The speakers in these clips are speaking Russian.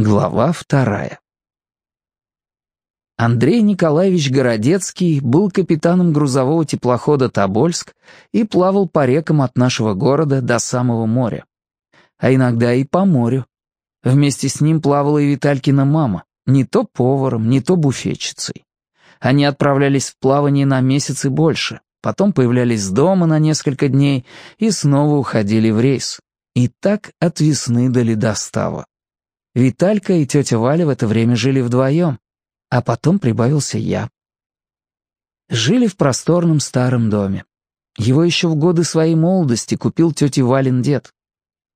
Глава вторая. Андрей Николаевич Городецкий был капитаном грузового теплохода «Тобольск» и плавал по рекам от нашего города до самого моря. А иногда и по морю. Вместе с ним плавала и Виталькина мама, не то поваром, не то буфетчицей. Они отправлялись в плавание на месяц и больше, потом появлялись дома на несколько дней и снова уходили в рейс. И так от весны до ледостава. Виталька и тетя Валя в это время жили вдвоем, а потом прибавился я. Жили в просторном старом доме. Его еще в годы своей молодости купил тетя Валин дед.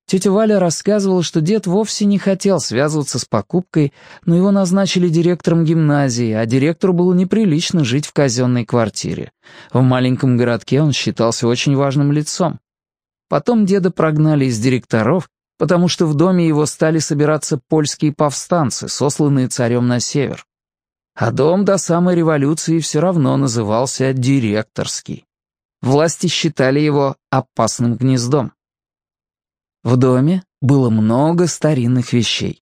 Тетя Валя рассказывала, что дед вовсе не хотел связываться с покупкой, но его назначили директором гимназии, а директору было неприлично жить в казенной квартире. В маленьком городке он считался очень важным лицом. Потом деда прогнали из директоров, потому что в доме его стали собираться польские повстанцы, сосланные царем на север. А дом до самой революции все равно назывался директорский. Власти считали его опасным гнездом. В доме было много старинных вещей.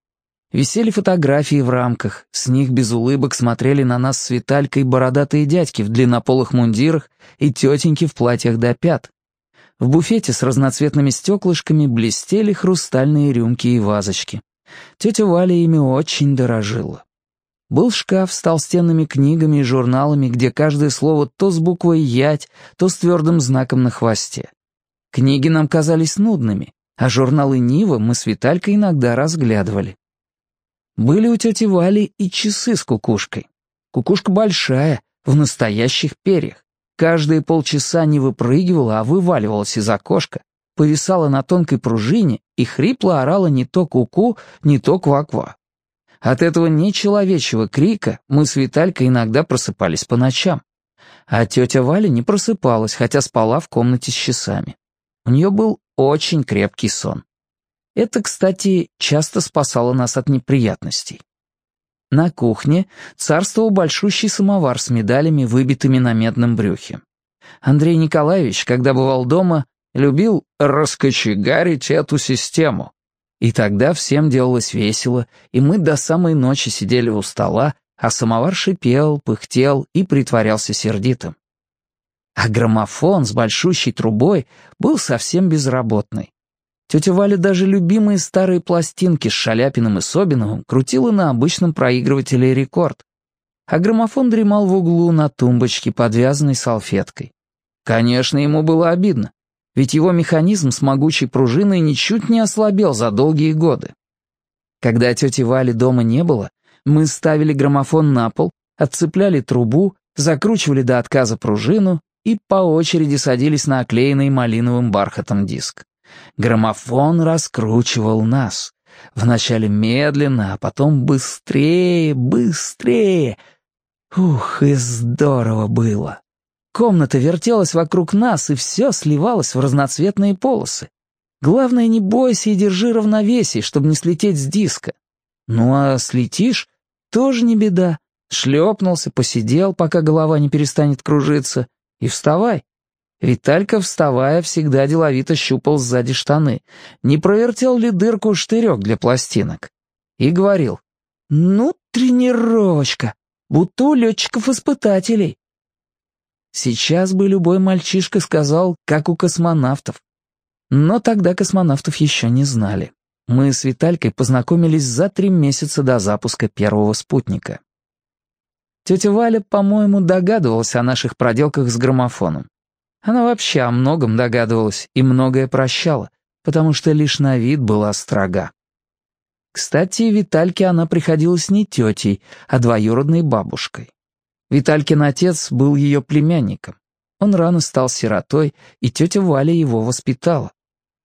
Висели фотографии в рамках, с них без улыбок смотрели на нас с Виталькой бородатые дядьки в длиннополых мундирах и тетеньки в платьях до пят. В буфете с разноцветными стеклышками блестели хрустальные рюмки и вазочки. Тетя Валя ими очень дорожила. Был шкаф с толстенными книгами и журналами, где каждое слово то с буквой «ять», то с твердым знаком на хвосте. Книги нам казались нудными, а журналы «Нива» мы с Виталькой иногда разглядывали. Были у тети Вали и часы с кукушкой. Кукушка большая, в настоящих перьях каждые полчаса не выпрыгивала, а вываливалась из окошка, повисала на тонкой пружине и хрипло орала не то куку, -ку, не то ква-ква. От этого нечеловечего крика мы с Виталькой иногда просыпались по ночам. А тетя Валя не просыпалась, хотя спала в комнате с часами. У нее был очень крепкий сон. Это, кстати, часто спасало нас от неприятностей. На кухне царствовал большущий самовар с медалями, выбитыми на медном брюхе. Андрей Николаевич, когда бывал дома, любил раскочегарить эту систему. И тогда всем делалось весело, и мы до самой ночи сидели у стола, а самовар шипел, пыхтел и притворялся сердитым. А граммофон с большущей трубой был совсем безработный. Тетя Валя даже любимые старые пластинки с Шаляпиным и Собиновым крутила на обычном проигрывателе рекорд. А граммофон дремал в углу на тумбочке, подвязанной салфеткой. Конечно, ему было обидно, ведь его механизм с могучей пружиной ничуть не ослабел за долгие годы. Когда тети Вали дома не было, мы ставили граммофон на пол, отцепляли трубу, закручивали до отказа пружину и по очереди садились на оклеенный малиновым бархатом диск. Граммофон раскручивал нас. Вначале медленно, а потом быстрее, быстрее. Ух, и здорово было. Комната вертелась вокруг нас, и все сливалось в разноцветные полосы. Главное, не бойся и держи равновесие, чтобы не слететь с диска. Ну а слетишь, тоже не беда. Шлепнулся, посидел, пока голова не перестанет кружиться, и вставай. Виталька, вставая, всегда деловито щупал сзади штаны, не провертел ли дырку штырек для пластинок. И говорил, «Ну, тренировочка, будто у летчиков-испытателей». Сейчас бы любой мальчишка сказал, как у космонавтов. Но тогда космонавтов еще не знали. Мы с Виталькой познакомились за три месяца до запуска первого спутника. Тетя Валя, по-моему, догадывалась о наших проделках с граммофоном. Она вообще о многом догадывалась и многое прощала, потому что лишь на вид была строга. Кстати, Витальке она приходилась не тетей, а двоюродной бабушкой. Виталькин отец был ее племянником. Он рано стал сиротой, и тетя Валя его воспитала.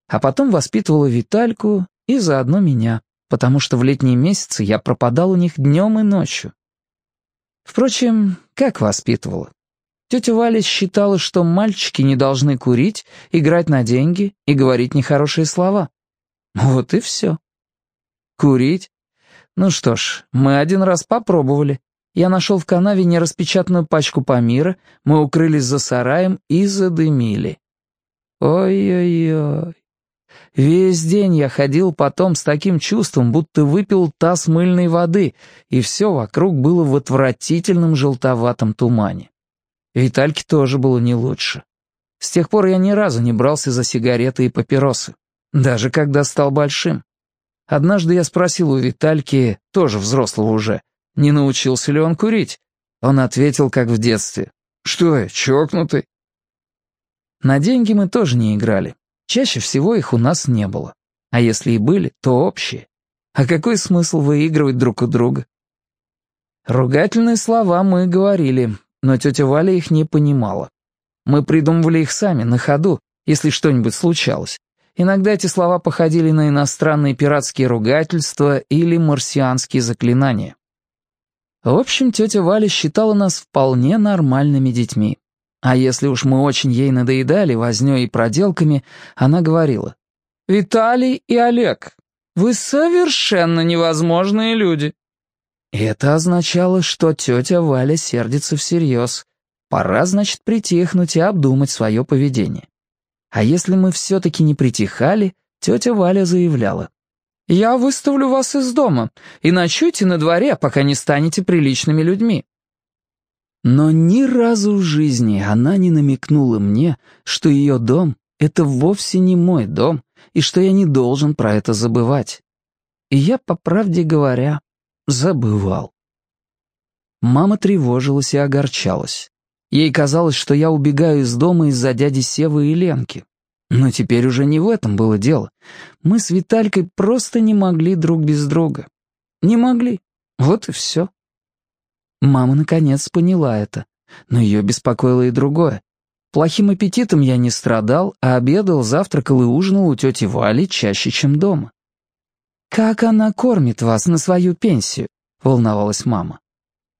А потом воспитывала Витальку и заодно меня, потому что в летние месяцы я пропадал у них днем и ночью. Впрочем, как воспитывала? Тетя Валя считала, что мальчики не должны курить, играть на деньги и говорить нехорошие слова. Вот и все. Курить? Ну что ж, мы один раз попробовали. Я нашел в канаве нераспечатанную пачку Памира, мы укрылись за сараем и задымили. Ой-ой-ой. Весь день я ходил потом с таким чувством, будто выпил таз мыльной воды, и все вокруг было в отвратительном желтоватом тумане. Витальке тоже было не лучше. С тех пор я ни разу не брался за сигареты и папиросы, даже когда стал большим. Однажды я спросил у Витальки, тоже взрослого уже, не научился ли он курить. Он ответил, как в детстве. «Что я, чокнутый?» На деньги мы тоже не играли. Чаще всего их у нас не было. А если и были, то общие. А какой смысл выигрывать друг у друга? Ругательные слова мы говорили, но тетя Валя их не понимала. Мы придумывали их сами, на ходу, если что-нибудь случалось. Иногда эти слова походили на иностранные пиратские ругательства или марсианские заклинания. В общем, тетя Валя считала нас вполне нормальными детьми. А если уж мы очень ей надоедали вознёй и проделками, она говорила, «Виталий и Олег, вы совершенно невозможные люди». Это означало, что тетя Валя сердится всерьез. Пора, значит, притихнуть и обдумать свое поведение. А если мы все-таки не притихали, тетя Валя заявляла, «Я выставлю вас из дома и ночуйте на дворе, пока не станете приличными людьми». Но ни разу в жизни она не намекнула мне, что ее дом — это вовсе не мой дом, и что я не должен про это забывать. И я, по правде говоря, забывал. Мама тревожилась и огорчалась. Ей казалось, что я убегаю из дома из-за дяди Севы и Ленки. Но теперь уже не в этом было дело. Мы с Виталькой просто не могли друг без друга. Не могли. Вот и все. Мама наконец поняла это, но ее беспокоило и другое. Плохим аппетитом я не страдал, а обедал, завтракал и ужинал у тети Вали чаще, чем дома. «Как она кормит вас на свою пенсию?» — волновалась мама.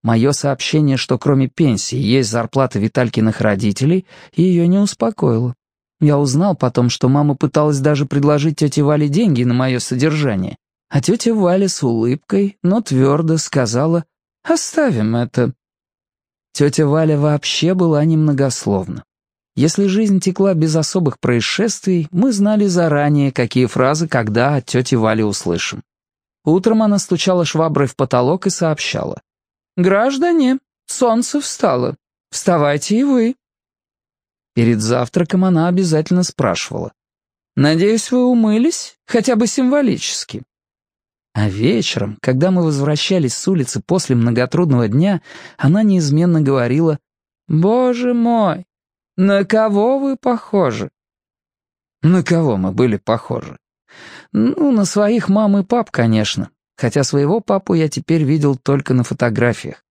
Мое сообщение, что кроме пенсии есть зарплата Виталькиных родителей, ее не успокоило. Я узнал потом, что мама пыталась даже предложить тете Вале деньги на мое содержание, а тетя Валя с улыбкой, но твердо сказала Оставим это. Тетя Валя вообще была немногословна. Если жизнь текла без особых происшествий, мы знали заранее, какие фразы когда от тети Вали услышим. Утром она стучала шваброй в потолок и сообщала. «Граждане, солнце встало. Вставайте и вы». Перед завтраком она обязательно спрашивала. «Надеюсь, вы умылись? Хотя бы символически». А вечером, когда мы возвращались с улицы после многотрудного дня, она неизменно говорила «Боже мой, на кого вы похожи?» На кого мы были похожи? Ну, на своих мам и пап, конечно, хотя своего папу я теперь видел только на фотографиях.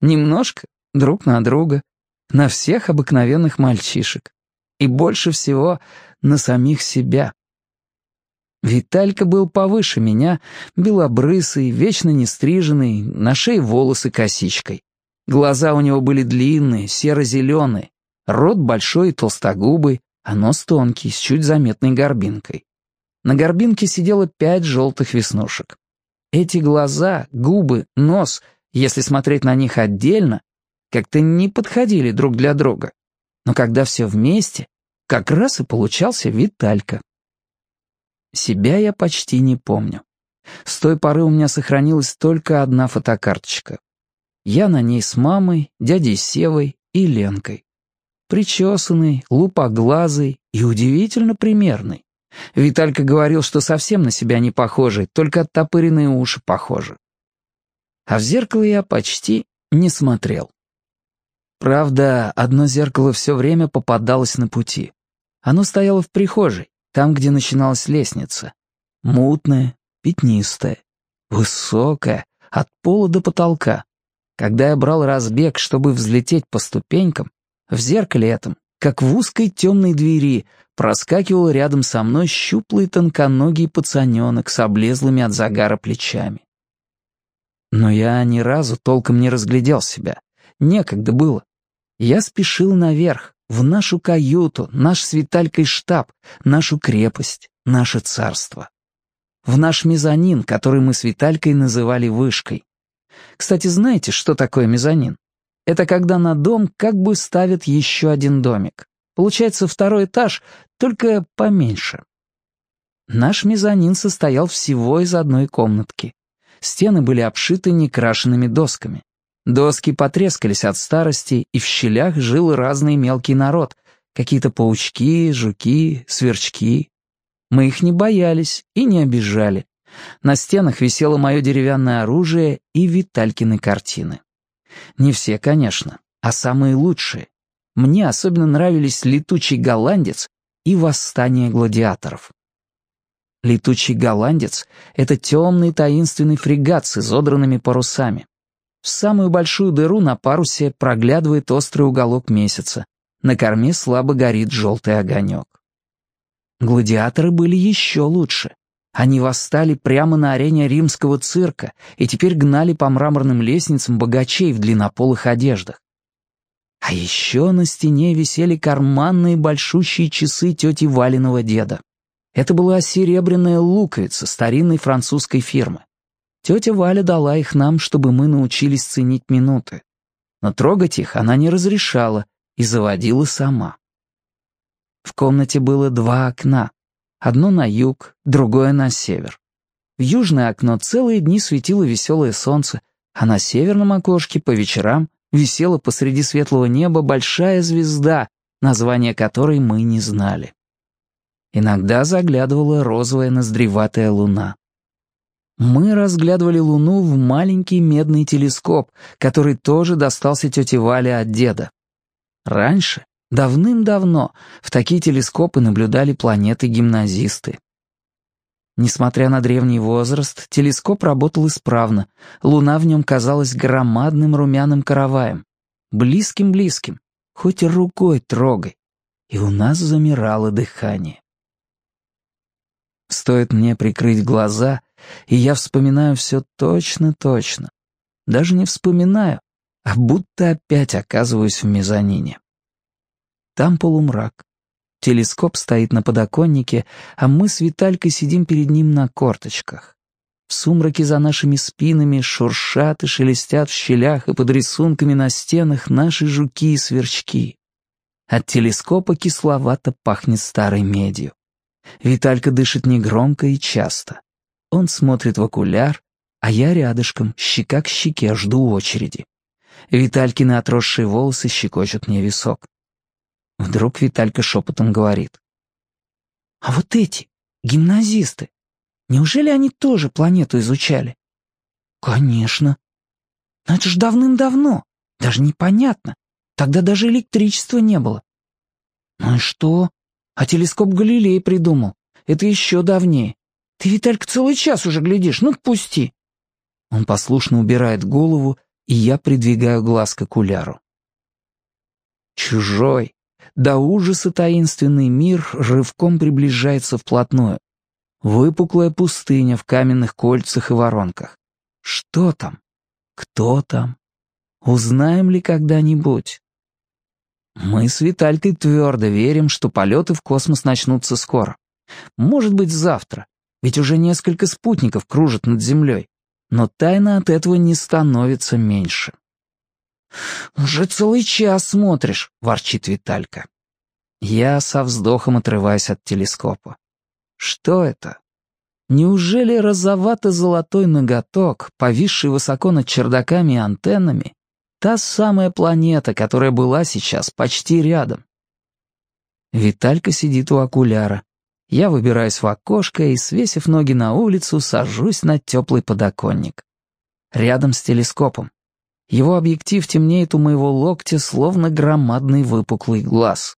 Немножко друг на друга, на всех обыкновенных мальчишек. И больше всего на самих себя. Виталька был повыше меня, белобрысый, вечно нестриженный, на шее волосы косичкой. Глаза у него были длинные, серо-зеленые, рот большой и толстогубый, а нос тонкий, с чуть заметной горбинкой. На горбинке сидело пять желтых веснушек. Эти глаза, губы, нос, если смотреть на них отдельно, как-то не подходили друг для друга. Но когда все вместе, как раз и получался Виталька. Себя я почти не помню. С той поры у меня сохранилась только одна фотокарточка. Я на ней с мамой, дядей Севой и Ленкой. Причесанный, лупоглазый и удивительно примерный. Виталька говорил, что совсем на себя не похожий, только оттопыренные уши похожи. А в зеркало я почти не смотрел. Правда, одно зеркало все время попадалось на пути. Оно стояло в прихожей, там, где начиналась лестница. Мутная, пятнистая, высокая, от пола до потолка. Когда я брал разбег, чтобы взлететь по ступенькам, в зеркале этом, как в узкой темной двери, проскакивал рядом со мной щуплый тонконогий пацаненок с облезлыми от загара плечами. Но я ни разу толком не разглядел себя. Некогда было. Я спешил наверх, в нашу каюту, наш с Виталькой штаб, нашу крепость, наше царство. В наш мезонин, который мы с Виталькой называли вышкой. Кстати, знаете, что такое мезонин? Это когда на дом как бы ставят еще один домик. Получается второй этаж, только поменьше. Наш мезонин состоял всего из одной комнатки. Стены были обшиты некрашенными досками. Доски потрескались от старости, и в щелях жил разный мелкий народ, какие-то паучки, жуки, сверчки. Мы их не боялись и не обижали. На стенах висело мое деревянное оружие и Виталькины картины. Не все, конечно, а самые лучшие. Мне особенно нравились «Летучий голландец» и «Восстание гладиаторов». Летучий голландец — это темный таинственный фрегат с изодранными парусами. В самую большую дыру на парусе проглядывает острый уголок месяца. На корме слабо горит желтый огонек. Гладиаторы были еще лучше. Они восстали прямо на арене римского цирка и теперь гнали по мраморным лестницам богачей в длиннополых одеждах. А еще на стене висели карманные большущие часы тети Валиного деда. Это была серебряная луковица старинной французской фирмы. Тетя Валя дала их нам, чтобы мы научились ценить минуты. Но трогать их она не разрешала и заводила сама. В комнате было два окна. Одно на юг, другое на север. В южное окно целые дни светило веселое солнце, а на северном окошке по вечерам висела посреди светлого неба большая звезда, название которой мы не знали. Иногда заглядывала розовая ноздреватая луна. Мы разглядывали луну в маленький медный телескоп, который тоже достался тете Вале от деда. Раньше, давным-давно, в такие телескопы наблюдали планеты-гимназисты. Несмотря на древний возраст, телескоп работал исправно, луна в нем казалась громадным румяным караваем. Близким-близким, хоть рукой трогай. И у нас замирало дыхание. Стоит мне прикрыть глаза, и я вспоминаю все точно-точно. Даже не вспоминаю, а будто опять оказываюсь в мезонине. Там полумрак. Телескоп стоит на подоконнике, а мы с Виталькой сидим перед ним на корточках. В сумраке за нашими спинами шуршат и шелестят в щелях и под рисунками на стенах наши жуки и сверчки. От телескопа кисловато пахнет старой медью. Виталька дышит негромко и часто. Он смотрит в окуляр, а я рядышком, щека к щеке, жду очереди. Виталькины отросшие волосы щекочут мне висок. Вдруг Виталька шепотом говорит. «А вот эти, гимназисты, неужели они тоже планету изучали?» «Конечно. Но это ж давным-давно, даже непонятно. Тогда даже электричества не было». «Ну и что? А телескоп Галилей придумал. Это еще давнее. Ты, Виталька, целый час уже глядишь, ну пусти. Он послушно убирает голову, и я придвигаю глаз к окуляру. Чужой, до ужаса таинственный мир рывком приближается вплотную. Выпуклая пустыня в каменных кольцах и воронках. Что там? Кто там? Узнаем ли когда-нибудь? Мы с Виталькой твердо верим, что полеты в космос начнутся скоро. Может быть, завтра, ведь уже несколько спутников кружат над Землей. Но тайна от этого не становится меньше. «Уже целый час смотришь», — ворчит Виталька. Я со вздохом отрываюсь от телескопа. Что это? Неужели розовато-золотой ноготок, повисший высоко над чердаками и антеннами, Та самая планета, которая была сейчас почти рядом. Виталька сидит у окуляра. Я выбираюсь в окошко и, свесив ноги на улицу, сажусь на теплый подоконник. Рядом с телескопом. Его объектив темнеет у моего локтя, словно громадный выпуклый глаз.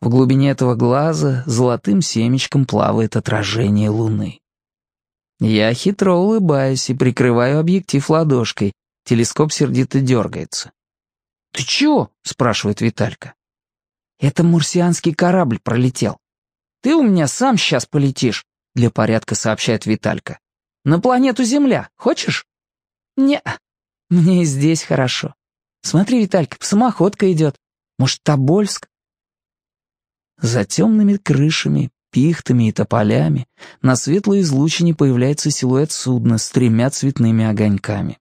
В глубине этого глаза золотым семечком плавает отражение луны. Я хитро улыбаюсь и прикрываю объектив ладошкой, Телескоп сердито дергается. «Ты чего?» — спрашивает Виталька. «Это марсианский корабль пролетел. Ты у меня сам сейчас полетишь», — для порядка сообщает Виталька. «На планету Земля. Хочешь?» «Не, мне и здесь хорошо. Смотри, Виталька, самоходка идет. Может, Тобольск?» За темными крышами, пихтами и тополями на светлой излучине появляется силуэт судна с тремя цветными огоньками.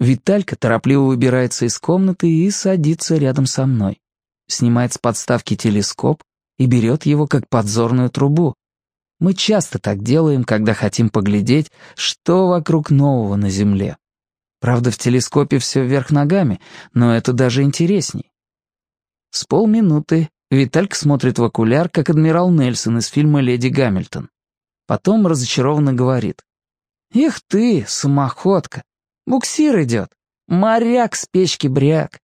Виталька торопливо выбирается из комнаты и садится рядом со мной. Снимает с подставки телескоп и берет его как подзорную трубу. Мы часто так делаем, когда хотим поглядеть, что вокруг нового на Земле. Правда, в телескопе все вверх ногами, но это даже интересней. С полминуты Виталька смотрит в окуляр, как адмирал Нельсон из фильма «Леди Гамильтон». Потом разочарованно говорит. «Эх ты, самоходка! Буксир идет! Моряк с печки-бряк!»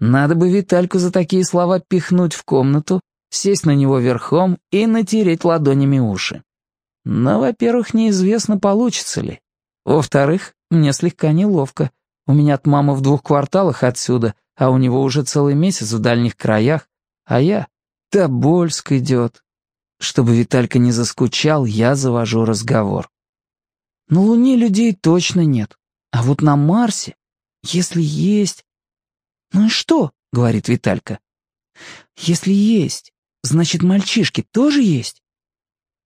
Надо бы Витальку за такие слова пихнуть в комнату, сесть на него верхом и натереть ладонями уши. Но, во-первых, неизвестно, получится ли. Во-вторых, мне слегка неловко. У меня от мамы в двух кварталах отсюда, а у него уже целый месяц в дальних краях, а я... Тобольск идет. Чтобы Виталька не заскучал, я завожу разговор. На Луне людей точно нет. А вот на Марсе, если есть... «Ну и что?» — говорит Виталька. «Если есть, значит, мальчишки тоже есть?»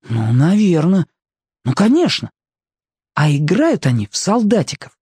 «Ну, наверное. Ну, конечно. А играют они в солдатиков.